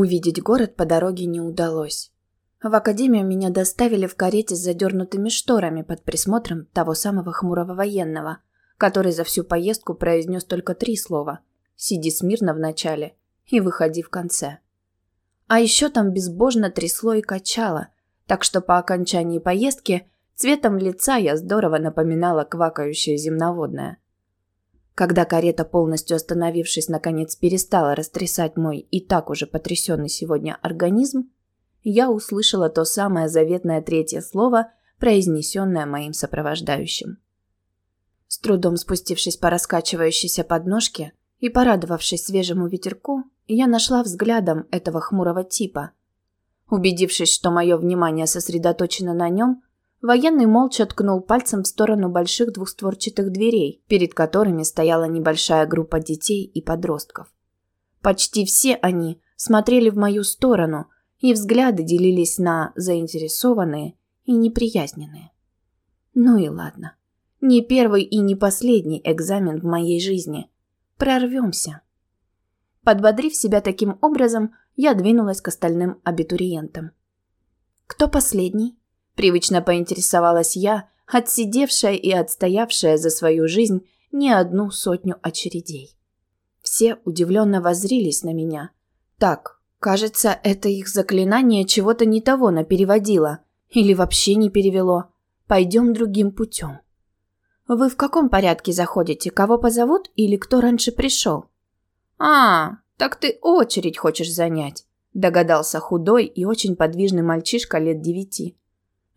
Увидеть город по дороге не удалось. В академию меня доставили в карете с задернутыми шторами под присмотром того самого хмурого военного, который за всю поездку произнес только три слова «Сиди смирно в начале и выходи в конце». А еще там безбожно трясло и качало, так что по окончании поездки цветом лица я здорово напоминала квакающее земноводное. Когда карета, полностью остановившись, наконец перестала растрясать мой и так уже потрясенный сегодня организм, я услышала то самое заветное третье слово, произнесенное моим сопровождающим. С трудом спустившись по раскачивающейся подножке и порадовавшись свежему ветерку, я нашла взглядом этого хмурого типа. Убедившись, что мое внимание сосредоточено на нем, военный молча ткнул пальцем в сторону больших двухстворчатых дверей, перед которыми стояла небольшая группа детей и подростков. Почти все они смотрели в мою сторону, и взгляды делились на заинтересованные и неприязненные. Ну и ладно. Не первый и не последний экзамен в моей жизни. Прорвемся. Подбодрив себя таким образом, я двинулась к остальным абитуриентам. «Кто последний?» – привычно поинтересовалась я, отсидевшая и отстоявшая за свою жизнь не одну сотню очередей. Все удивленно воззрились на меня. Так, кажется, это их заклинание чего-то не того напереводило. Или вообще не перевело. Пойдем другим путем. «Вы в каком порядке заходите? Кого позовут или кто раньше пришел?» «А, так ты очередь хочешь занять», – догадался худой и очень подвижный мальчишка лет девяти.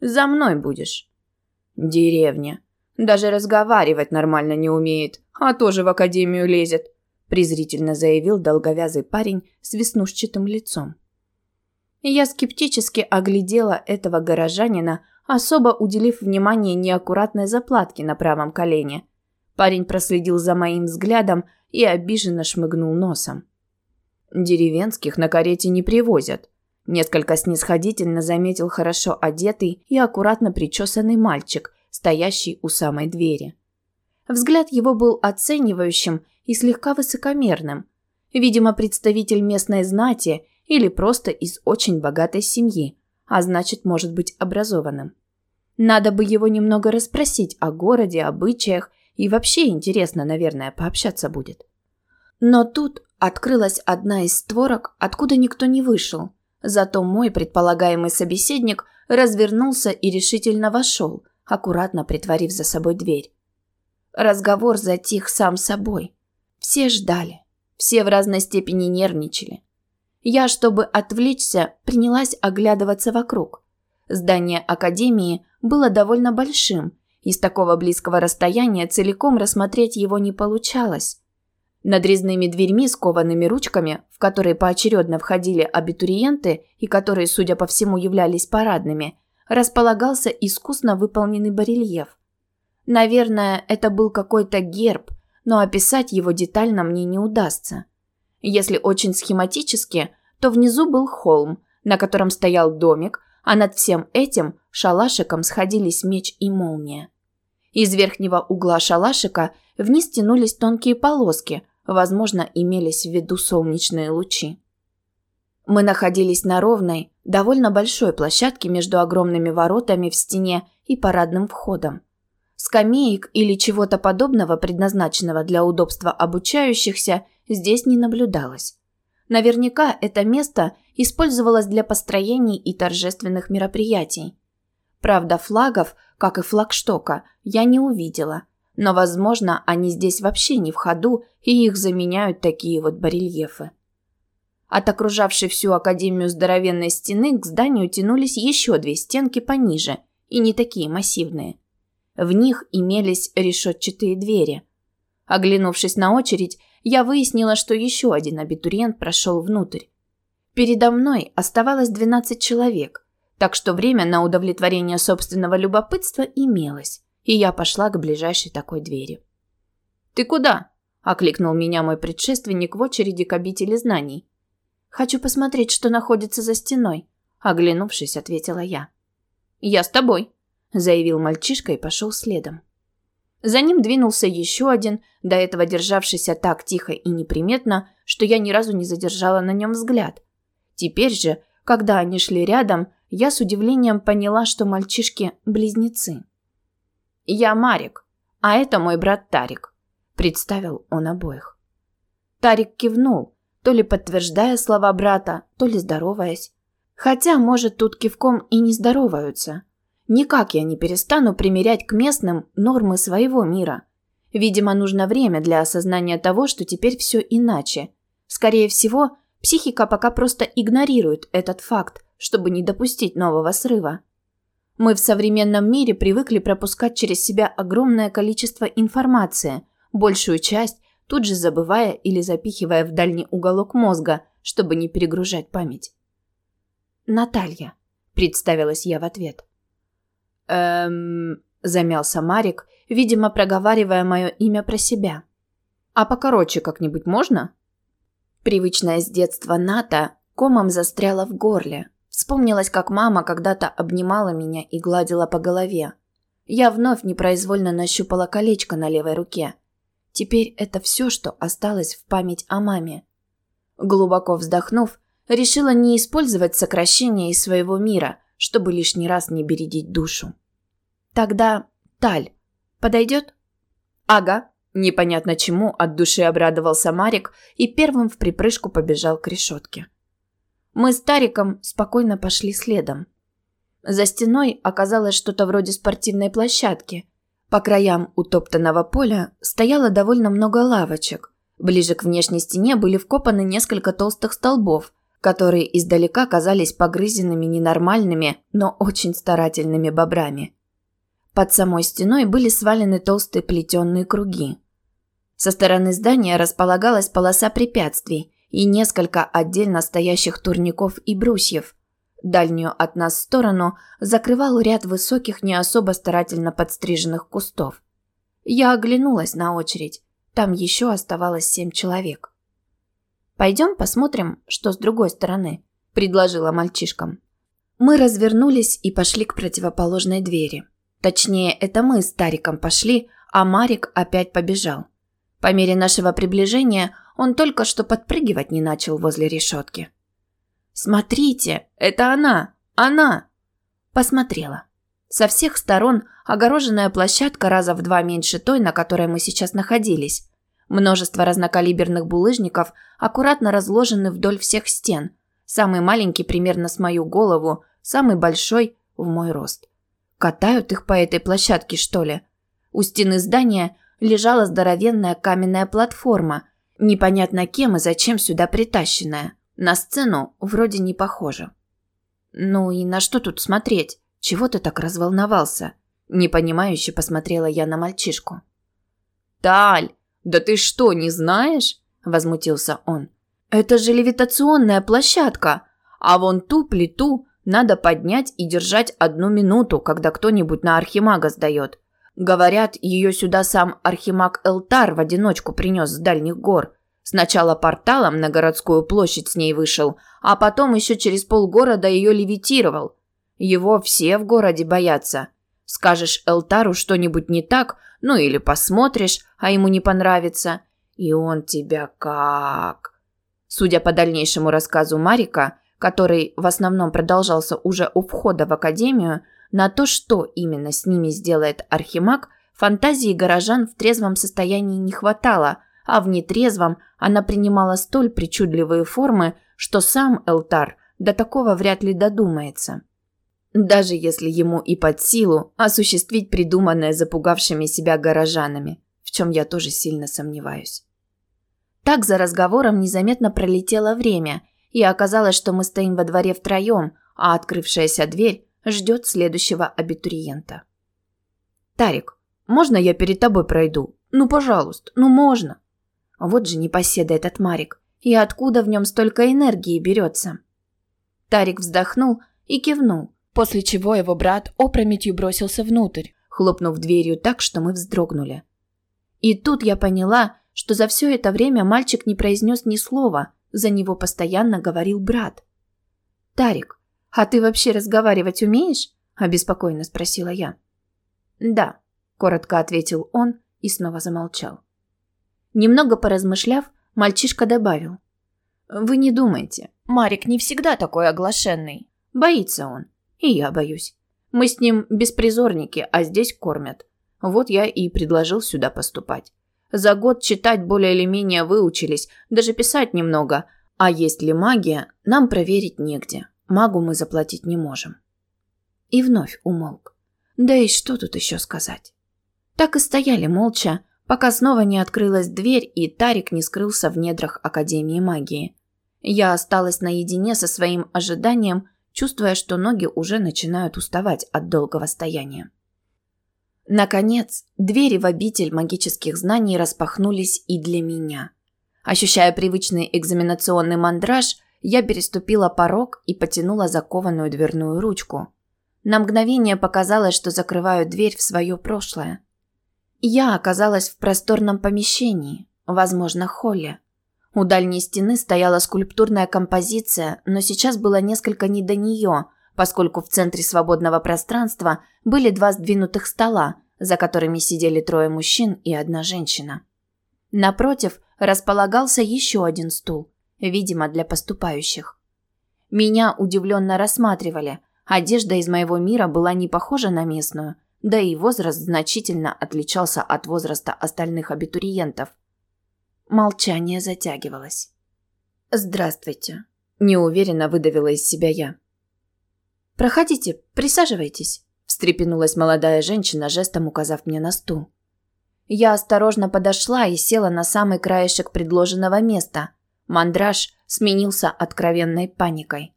«За мной будешь». «Деревня. Даже разговаривать нормально не умеет, а тоже в академию лезет», – презрительно заявил долговязый парень с веснушчатым лицом. Я скептически оглядела этого горожанина, особо уделив внимание неаккуратной заплатке на правом колене. Парень проследил за моим взглядом и обиженно шмыгнул носом. «Деревенских на карете не привозят», – несколько снисходительно заметил хорошо одетый и аккуратно причесанный мальчик, стоящий у самой двери. Взгляд его был оценивающим и слегка высокомерным. Видимо, представитель местной знати или просто из очень богатой семьи – а значит, может быть образованным. Надо бы его немного расспросить о городе, обычаях, и вообще интересно, наверное, пообщаться будет. Но тут открылась одна из створок, откуда никто не вышел. Зато мой предполагаемый собеседник развернулся и решительно вошел, аккуратно притворив за собой дверь. Разговор затих сам собой. Все ждали. Все в разной степени нервничали. Я, чтобы отвлечься, принялась оглядываться вокруг. Здание академии было довольно большим, и с такого близкого расстояния целиком рассмотреть его не получалось. Над резными дверьми с коваными ручками, в которые поочередно входили абитуриенты и которые, судя по всему, являлись парадными, располагался искусно выполненный барельеф. Наверное, это был какой-то герб, но описать его детально мне не удастся. Если очень схематически, то внизу был холм, на котором стоял домик, а над всем этим шалашиком сходились меч и молния. Из верхнего угла шалашика вниз тянулись тонкие полоски, возможно, имелись в виду солнечные лучи. Мы находились на ровной, довольно большой площадке между огромными воротами в стене и парадным входом. Скамеек или чего-то подобного, предназначенного для удобства обучающихся, здесь не наблюдалось. Наверняка это место использовалось для построений и торжественных мероприятий. Правда, флагов, как и флагштока, я не увидела, но, возможно, они здесь вообще не в ходу, и их заменяют такие вот барельефы. От окружавшей всю Академию здоровенной стены к зданию тянулись еще две стенки пониже, и не такие массивные. В них имелись решетчатые двери. Оглянувшись на очередь, я выяснила, что еще один абитуриент прошел внутрь. Передо мной оставалось 12 человек, так что время на удовлетворение собственного любопытства имелось, и я пошла к ближайшей такой двери. «Ты куда?» – окликнул меня мой предшественник в очереди к обители знаний. «Хочу посмотреть, что находится за стеной», – оглянувшись, ответила я. «Я с тобой», – заявил мальчишка и пошел следом. За ним двинулся еще один, до этого державшийся так тихо и неприметно, что я ни разу не задержала на нем взгляд. Теперь же, когда они шли рядом, я с удивлением поняла, что мальчишки – близнецы. «Я Марик, а это мой брат Тарик», – представил он обоих. Тарик кивнул, то ли подтверждая слова брата, то ли здороваясь. Хотя, может, тут кивком и не здороваются. Никак я не перестану примерять к местным нормы своего мира. Видимо, нужно время для осознания того, что теперь все иначе. Скорее всего, психика пока просто игнорирует этот факт, чтобы не допустить нового срыва. Мы в современном мире привыкли пропускать через себя огромное количество информации, большую часть тут же забывая или запихивая в дальний уголок мозга, чтобы не перегружать память. «Наталья», – представилась я в ответ. «Эм...» – замялся Марик, видимо, проговаривая мое имя про себя. «А покороче как-нибудь можно?» Привычная с детства Ната комом застряла в горле. Вспомнилось, как мама когда-то обнимала меня и гладила по голове. Я вновь непроизвольно нащупала колечко на левой руке. Теперь это все, что осталось в память о маме. Глубоко вздохнув, решила не использовать сокращение из своего мира, чтобы лишний раз не бередить душу. Тогда Таль подойдет? Ага. Непонятно чему от души обрадовался Марик и первым в припрыжку побежал к решетке. Мы с Тариком спокойно пошли следом. За стеной оказалось что-то вроде спортивной площадки. По краям утоптанного поля стояло довольно много лавочек. Ближе к внешней стене были вкопаны несколько толстых столбов, которые издалека казались погрызенными ненормальными, но очень старательными бобрами. Под самой стеной были свалены толстые плетеные круги. Со стороны здания располагалась полоса препятствий и несколько отдельно стоящих турников и брусьев. Дальнюю от нас сторону закрывал ряд высоких, не особо старательно подстриженных кустов. Я оглянулась на очередь. Там еще оставалось семь человек. «Пойдем посмотрим, что с другой стороны», – предложила мальчишкам. Мы развернулись и пошли к противоположной двери. Точнее, это мы с Тариком пошли, а Марик опять побежал. По мере нашего приближения он только что подпрыгивать не начал возле решетки. «Смотрите, это она! Она!» Посмотрела. Со всех сторон огороженная площадка раза в два меньше той, на которой мы сейчас находились. Множество разнокалиберных булыжников аккуратно разложены вдоль всех стен. Самый маленький примерно с мою голову, самый большой в мой рост. Катают их по этой площадке, что ли? У стены здания лежала здоровенная каменная платформа, непонятно кем и зачем сюда притащенная. На сцену вроде не похоже. Ну и на что тут смотреть? Чего ты так разволновался? Непонимающе посмотрела я на мальчишку. Таль, «Да ты что, не знаешь?» – возмутился он. «Это же левитационная площадка, а вон ту плиту надо поднять и держать одну минуту, когда кто-нибудь на архимага сдает. Говорят, ее сюда сам архимаг Элтар в одиночку принес с дальних гор. Сначала порталом на городскую площадь с ней вышел, а потом еще через полгорода ее левитировал. Его все в городе боятся. Скажешь Элтару что-нибудь не так, ну или посмотришь, а ему не понравится, и он тебя как... Судя по дальнейшему рассказу Марика, который в основном продолжался уже у входа в академию, на то, что именно с ними сделает Архимаг, фантазии горожан в трезвом состоянии не хватало, а в нетрезвом она принимала столь причудливые формы, что сам Элтар до такого вряд ли додумается. Даже если ему и под силу осуществить придуманное запугавшими себя горожанами, в чем я тоже сильно сомневаюсь. Так за разговором незаметно пролетело время, и оказалось, что мы стоим во дворе втроем, а открывшаяся дверь ждет следующего абитуриента. «Тарик, можно я перед тобой пройду? Ну, пожалуйста, ну можно!» Вот же непоседа этот Марик. И откуда в нем столько энергии берется? Тарик вздохнул и кивнул, после чего его брат опрометью бросился внутрь, хлопнув дверью так, что мы вздрогнули. И тут я поняла, что за все это время мальчик не произнес ни слова, за него постоянно говорил брат. «Тарик, а ты вообще разговаривать умеешь?» – обеспокоенно спросила я. «Да», – коротко ответил он и снова замолчал. Немного поразмышляв, мальчишка добавил. Вы не думайте, Марик не всегда такой оглашенный. Боится он. И я боюсь. Мы с ним беспризорники, а здесь кормят. Вот я и предложил сюда поступать. За год читать более или менее выучились, даже писать немного. А есть ли магия, нам проверить негде. Магу мы заплатить не можем. И вновь умолк. Да и что тут еще сказать? Так и стояли молча, пока снова не открылась дверь и Тарик не скрылся в недрах Академии магии. Я осталась наедине со своим ожиданием, чувствуя, что ноги уже начинают уставать от долгого стояния. Наконец, двери в обитель магических знаний распахнулись и для меня. Ощущая привычный экзаменационный мандраж, я переступила порог и потянула закованную дверную ручку. На мгновение показалось, что закрываю дверь в свое прошлое. Я оказалась в просторном помещении, возможно, холле. У дальней стены стояла скульптурная композиция, но сейчас было несколько не до нее, поскольку в центре свободного пространства были два сдвинутых стола, за которыми сидели трое мужчин и одна женщина. Напротив располагался еще один стул, видимо, для поступающих. Меня удивленно рассматривали. Одежда из моего мира была не похожа на местную, да и возраст значительно отличался от возраста остальных абитуриентов. Молчание затягивалось. «Здравствуйте», – неуверенно выдавила из себя я. «Проходите, присаживайтесь», – встрепенулась молодая женщина, жестом указав мне на стул. Я осторожно подошла и села на самый краешек предложенного места. Мандраж сменился откровенной паникой.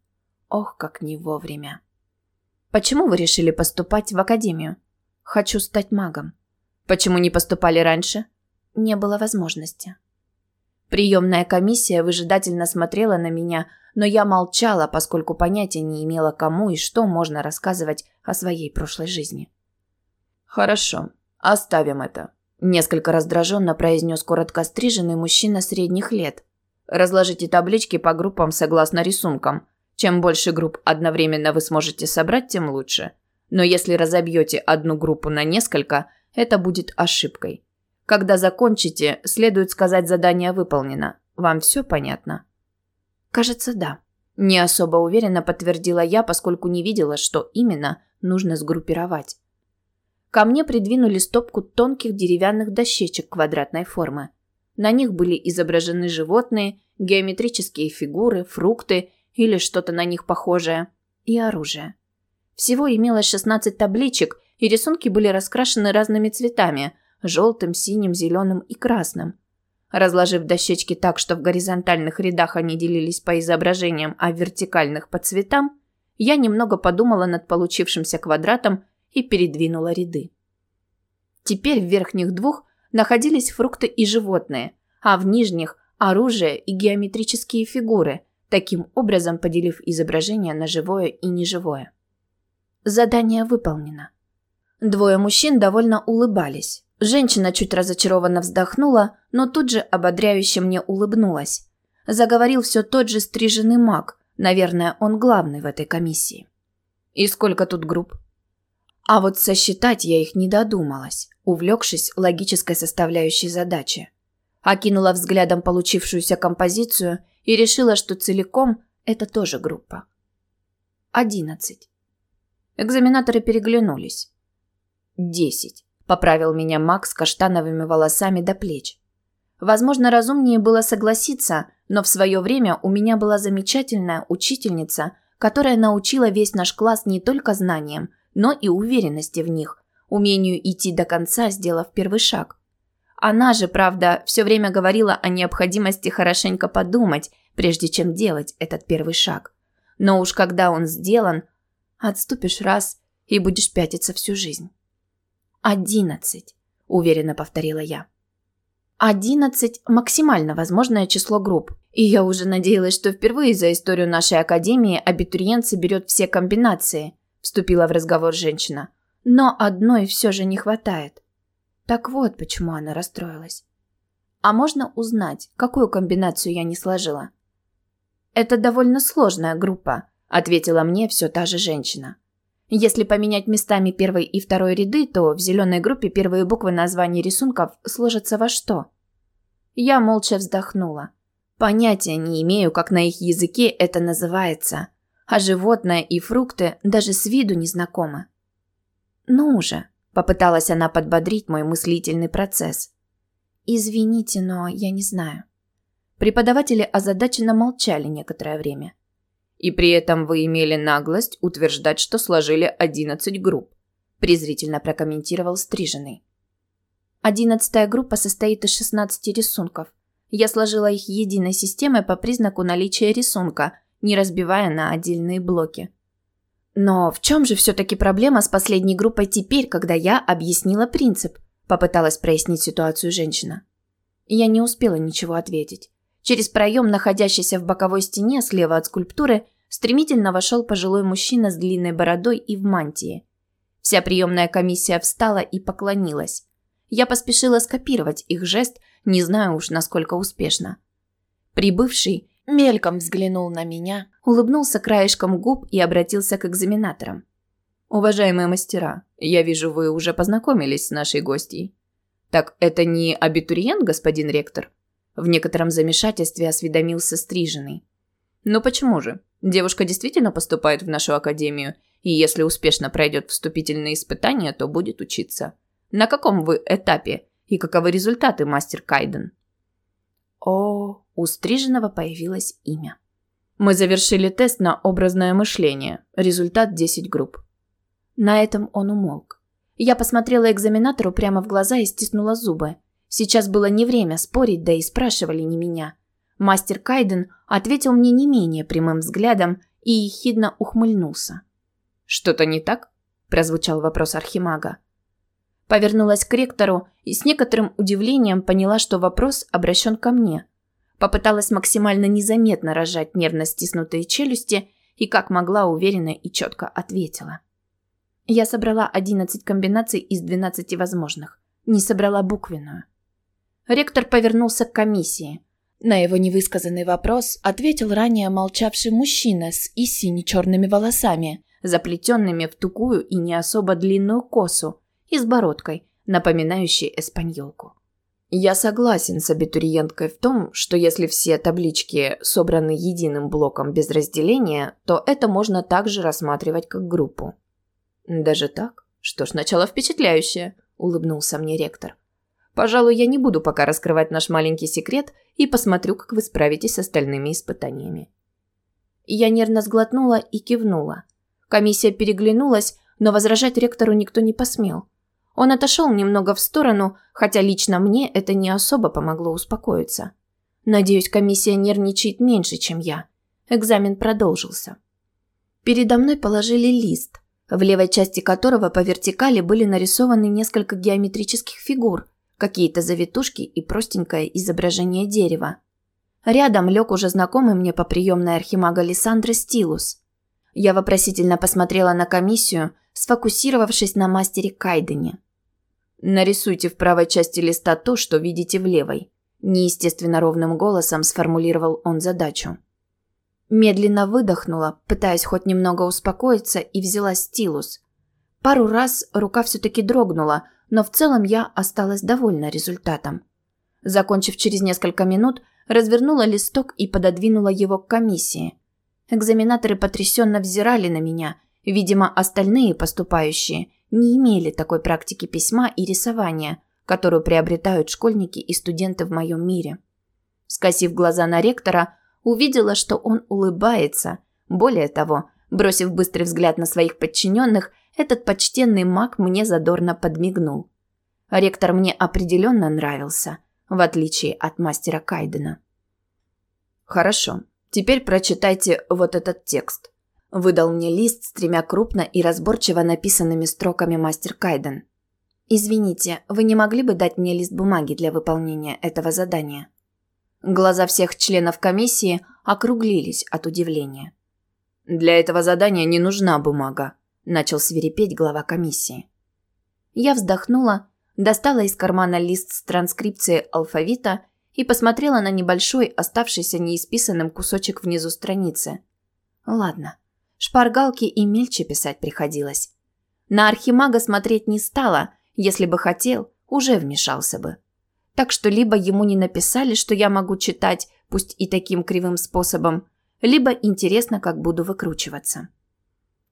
Ох, как не вовремя. «Почему вы решили поступать в академию?» «Хочу стать магом». «Почему не поступали раньше?» «Не было возможности». Приемная комиссия выжидательно смотрела на меня, но я молчала, поскольку понятия не имела, кому и что можно рассказывать о своей прошлой жизни. «Хорошо, оставим это», – несколько раздраженно произнес коротко стриженный мужчина средних лет. «Разложите таблички по группам согласно рисункам. Чем больше групп одновременно вы сможете собрать, тем лучше. Но если разобьете одну группу на несколько, это будет ошибкой. Когда закончите, следует сказать задание выполнено. Вам все понятно? Кажется, да. Не особо уверенно подтвердила я, поскольку не видела, что именно нужно сгруппировать. Ко мне придвинули стопку тонких деревянных дощечек квадратной формы. На них были изображены животные, геометрические фигуры, фрукты или что-то на них похожее и оружие. Всего имелось 16 табличек, и рисунки были раскрашены разными цветами – желтым, синим, зеленым и красным. Разложив дощечки так, что в горизонтальных рядах они делились по изображениям, а в вертикальных по цветам, я немного подумала над получившимся квадратом и передвинула ряды. Теперь в верхних двух находились фрукты и животные, а в нижних – оружие и геометрические фигуры, таким образом поделив изображение на живое и неживое. Задание выполнено. Двое мужчин довольно улыбались. Женщина чуть разочарованно вздохнула, но тут же ободряюще мне улыбнулась. Заговорил все тот же стриженный маг. Наверное, он главный в этой комиссии. «И сколько тут групп?» А вот сосчитать я их не додумалась, увлекшись логической составляющей задачи. Окинула взглядом получившуюся композицию и решила, что целиком это тоже группа. Одиннадцать. Экзаменаторы переглянулись. Десять. Поправил меня Макс каштановыми волосами до плеч. Возможно, разумнее было согласиться, но в свое время у меня была замечательная учительница, которая научила весь наш класс не только знаниям, но и уверенности в них, умению идти до конца, сделав первый шаг. Она же, правда, все время говорила о необходимости хорошенько подумать, прежде чем делать этот первый шаг. Но уж когда он сделан, отступишь раз и будешь пятиться всю жизнь. «Одиннадцать», – уверенно повторила я. «Одиннадцать – максимально возможное число групп, и я уже надеялась, что впервые за историю нашей академии абитуриент соберет все комбинации», – вступила в разговор женщина. «Но одной все же не хватает». Так вот, почему она расстроилась. «А можно узнать, какую комбинацию я не сложила?» «Это довольно сложная группа», – ответила мне все та же женщина. Если поменять местами первой и второй ряды, то в зеленой группе первые буквы названий рисунков сложатся во что? Я молча вздохнула. Понятия не имею, как на их языке это называется, а животное и фрукты даже с виду не знакомы. «Ну уже», – попыталась она подбодрить мой мыслительный процесс. «Извините, но я не знаю». Преподаватели озадаченно молчали некоторое время. «И при этом вы имели наглость утверждать, что сложили 11 групп», – презрительно прокомментировал Стриженный. Одиннадцатая группа состоит из 16 рисунков. Я сложила их единой системой по признаку наличия рисунка, не разбивая на отдельные блоки. Но в чем же все-таки проблема с последней группой теперь, когда я объяснила принцип? Попыталась прояснить ситуацию женщина. Я не успела ничего ответить. Через проем, находящийся в боковой стене слева от скульптуры, стремительно вошел пожилой мужчина с длинной бородой и в мантии. Вся приемная комиссия встала и поклонилась. Я поспешила скопировать их жест, не знаю уж, насколько успешно. Прибывший мельком взглянул на меня, улыбнулся краешком губ и обратился к экзаменаторам. «Уважаемые мастера, я вижу, вы уже познакомились с нашей гостьей. Так это не абитуриент, господин ректор?» В некотором замешательстве осведомился Стриженный. «Ну почему же? Девушка действительно поступает в нашу академию, и если успешно пройдет вступительные испытания, то будет учиться. На каком вы этапе и каковы результаты, мастер Кайден? О, у Стриженного появилось имя. Мы завершили тест на образное мышление. Результат 10 групп. На этом он умолк. Я посмотрела экзаменатору прямо в глаза и стиснула зубы. Сейчас было не время спорить, да и спрашивали не меня. Мастер Кайден ответил мне не менее прямым взглядом и ехидно ухмыльнулся. «Что-то не так?» – прозвучал вопрос Архимага. Повернулась к ректору и с некоторым удивлением поняла, что вопрос обращен ко мне. Попыталась максимально незаметно рожать нервно стиснутые челюсти и как могла уверенно и четко ответила. Я собрала 11 комбинаций из 12 возможных. Не собрала буквенную. Ректор повернулся к комиссии. На его невысказанный вопрос ответил ранее молчавший мужчина с и сине-черными волосами, заплетенными в тугую и не особо длинную косу, и с бородкой, напоминающей эспаньолку. Я согласен с абитуриенткой в том, что если все таблички собраны единым блоком без разделения, то это можно также рассматривать как группу. Даже так? Что ж, начало впечатляющее, улыбнулся мне ректор. Пожалуй, я не буду пока раскрывать наш маленький секрет и посмотрю, как вы справитесь с остальными испытаниями. Я нервно сглотнула и кивнула. Комиссия переглянулась, но возражать ректору никто не посмел. Он отошел немного в сторону, хотя лично мне это не особо помогло успокоиться. Надеюсь, комиссия нервничает меньше, чем я. Экзамен продолжился. Передо мной положили лист, в левой части которого по вертикали были нарисованы несколько геометрических фигур, какие-то завитушки и простенькое изображение дерева. Рядом лег уже знакомый мне по приемной архимага Лиссандра стилус. Я вопросительно посмотрела на комиссию, сфокусировавшись на мастере Кайдене. Нарисуйте в правой части листа то, что видите в левой. Неестественно ровным голосом сформулировал он задачу. Медленно выдохнула, пытаясь хоть немного успокоиться, и взяла стилус. Пару раз рука все-таки дрогнула, но в целом я осталась довольна результатом. Закончив через несколько минут, развернула листок и пододвинула его к комиссии. Экзаменаторы потрясенно взирали на меня. Видимо, остальные поступающие не имели такой практики письма и рисования, которую приобретают школьники и студенты в моем мире. Скосив глаза на ректора, увидела, что он улыбается. Более того, бросив быстрый взгляд на своих подчиненных, этот почтенный маг мне задорно подмигнул. Ректор мне определенно нравился, в отличие от мастера Кайдена. «Хорошо, теперь прочитайте вот этот текст», Выдал мне лист с тремя крупно и разборчиво написанными строками мастер Кайден. «Извините, вы не могли бы дать мне лист бумаги для выполнения этого задания?» Глаза всех членов комиссии округлились от удивления. «Для этого задания не нужна бумага», – начал свирепеть глава комиссии. Я вздохнула, достала из кармана лист с транскрипцией алфавита и посмотрела на небольшой, оставшийся неисписанным кусочек внизу страницы. Ладно, Шпаргалки и мельче писать приходилось. На архимага смотреть не стала, если бы хотел, уже вмешался бы. Так что либо ему не написали, что я могу читать, пусть и таким кривым способом, либо интересно, как буду выкручиваться.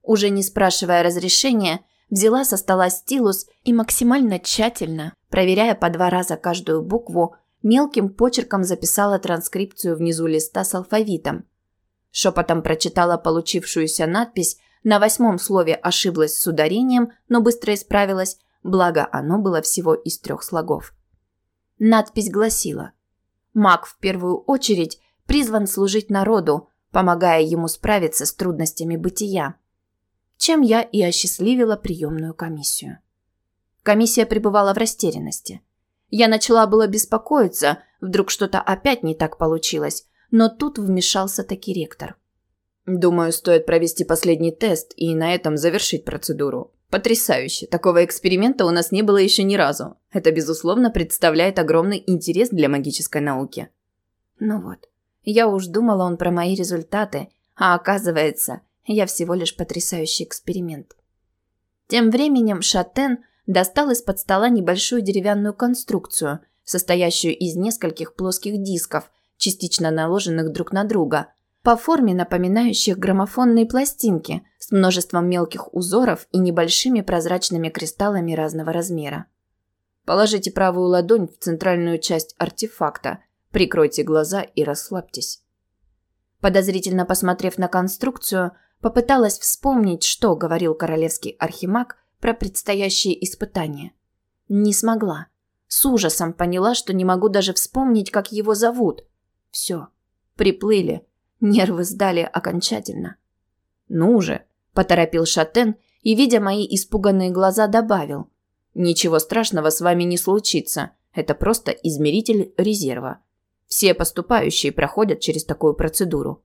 Уже не спрашивая разрешения, взяла со стола стилус и максимально тщательно, проверяя по два раза каждую букву, мелким почерком записала транскрипцию внизу листа с алфавитом. Шепотом прочитала получившуюся надпись, на восьмом слове ошиблась с ударением, но быстро исправилась, благо оно было всего из трех слогов. Надпись гласила «Маг в первую очередь призван служить народу, помогая ему справиться с трудностями бытия» чем я и осчастливила приемную комиссию. Комиссия пребывала в растерянности. Я начала было беспокоиться, вдруг что-то опять не так получилось, но тут вмешался таки ректор. «Думаю, стоит провести последний тест и на этом завершить процедуру. Потрясающе! Такого эксперимента у нас не было еще ни разу. Это, безусловно, представляет огромный интерес для магической науки». Ну вот, я уж думала он про мои результаты, а оказывается, я всего лишь потрясающий эксперимент. Тем временем Шатен достал из-под стола небольшую деревянную конструкцию, состоящую из нескольких плоских дисков, частично наложенных друг на друга, по форме напоминающих граммофонные пластинки с множеством мелких узоров и небольшими прозрачными кристаллами разного размера. Положите правую ладонь в центральную часть артефакта, прикройте глаза и расслабьтесь. Подозрительно посмотрев на конструкцию, Попыталась вспомнить, что говорил королевский архимаг про предстоящие испытания. Не смогла. С ужасом поняла, что не могу даже вспомнить, как его зовут. Все. Приплыли. Нервы сдали окончательно. «Ну же!» – поторопил Шатен и, видя мои испуганные глаза, добавил. «Ничего страшного с вами не случится. Это просто измеритель резерва. Все поступающие проходят через такую процедуру.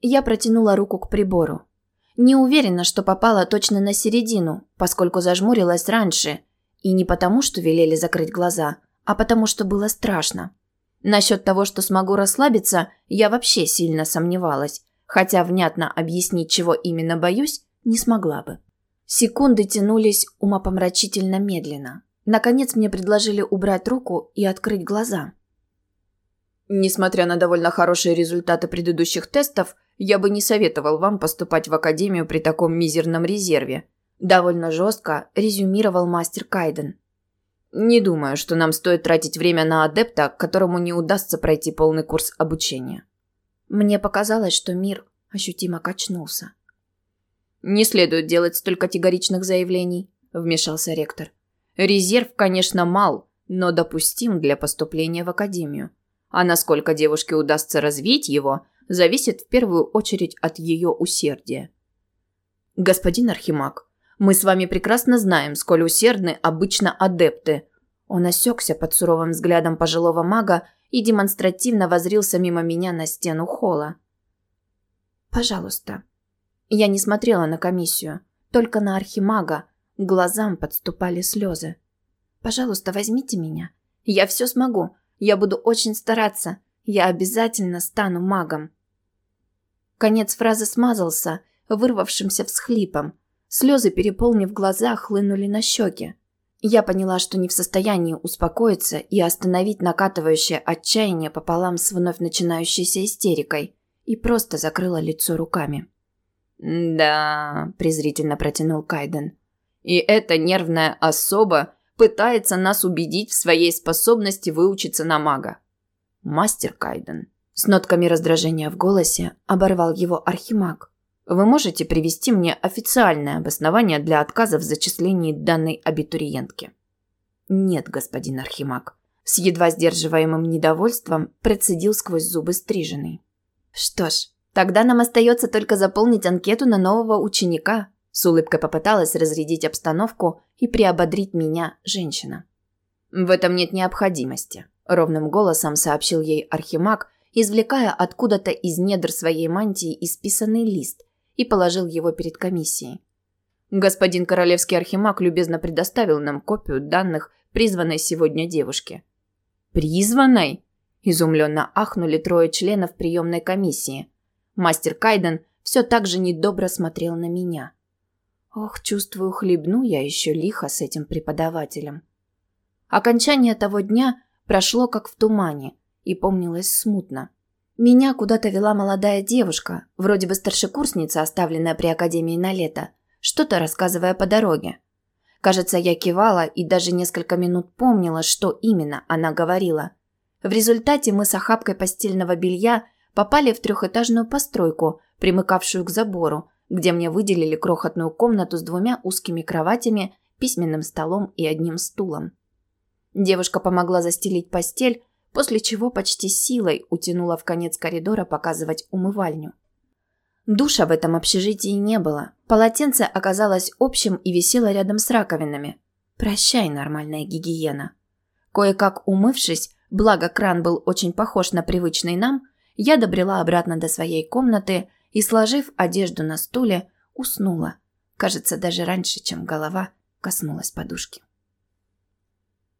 Я протянула руку к прибору. Не уверена, что попала точно на середину, поскольку зажмурилась раньше. И не потому, что велели закрыть глаза, а потому, что было страшно. Насчет того, что смогу расслабиться, я вообще сильно сомневалась, хотя внятно объяснить, чего именно боюсь, не смогла бы. Секунды тянулись умопомрачительно медленно. Наконец мне предложили убрать руку и открыть глаза. Несмотря на довольно хорошие результаты предыдущих тестов, я бы не советовал вам поступать в академию при таком мизерном резерве. Довольно жестко резюмировал мастер Кайден. Не думаю, что нам стоит тратить время на адепта, которому не удастся пройти полный курс обучения. Мне показалось, что мир ощутимо качнулся. Не следует делать столь категоричных заявлений, вмешался ректор. Резерв, конечно, мал, но допустим для поступления в академию. А насколько девушке удастся развить его, зависит в первую очередь от ее усердия. Господин Архимаг, мы с вами прекрасно знаем, сколь усердны обычно адепты. Он осекся под суровым взглядом пожилого мага и демонстративно возрился мимо меня на стену холла. Пожалуйста. Я не смотрела на комиссию, только на архимага. К глазам подступали слезы. Пожалуйста, возьмите меня. Я все смогу. Я буду очень стараться. Я обязательно стану магом. Конец фразы смазался, вырвавшимся всхлипом. Слезы, переполнив глаза, хлынули на щеки. Я поняла, что не в состоянии успокоиться и остановить накатывающее отчаяние пополам с вновь начинающейся истерикой, и просто закрыла лицо руками. «Да», – презрительно протянул Кайден. «И эта нервная особа пытается нас убедить в своей способности выучиться на мага. Мастер Кайден, с нотками раздражения в голосе оборвал его архимаг. Вы можете привести мне официальное обоснование для отказа в зачислении данной абитуриентки? Нет, господин архимаг. С едва сдерживаемым недовольством процедил сквозь зубы стриженный. Что ж, тогда нам остается только заполнить анкету на нового ученика, с улыбкой попыталась разрядить обстановку и приободрить меня женщина. «В этом нет необходимости», – ровным голосом сообщил ей Архимаг, извлекая откуда-то из недр своей мантии исписанный лист и положил его перед комиссией. «Господин Королевский Архимаг любезно предоставил нам копию данных призванной сегодня девушки». «Призванной?» – изумленно ахнули трое членов приемной комиссии. Мастер Кайден все так же недобро смотрел на меня – Ох, чувствую, хлебну я еще лихо с этим преподавателем. Окончание того дня прошло как в тумане и помнилось смутно. Меня куда-то вела молодая девушка, вроде бы старшекурсница, оставленная при академии на лето, что-то рассказывая по дороге. Кажется, я кивала и даже несколько минут помнила, что именно она говорила. В результате мы с охапкой постельного белья попали в трехэтажную постройку, примыкавшую к забору, где мне выделили крохотную комнату с двумя узкими кроватями, письменным столом и одним стулом. Девушка помогла застелить постель, после чего почти силой утянула в конец коридора показывать умывальню. Душа в этом общежитии не было. Полотенце оказалось общим и висело рядом с раковинами. Прощай, нормальная гигиена. Кое-как умывшись, благо кран был очень похож на привычный нам, я добрела обратно до своей комнаты и, сложив одежду на стуле, уснула. Кажется, даже раньше, чем голова коснулась подушки.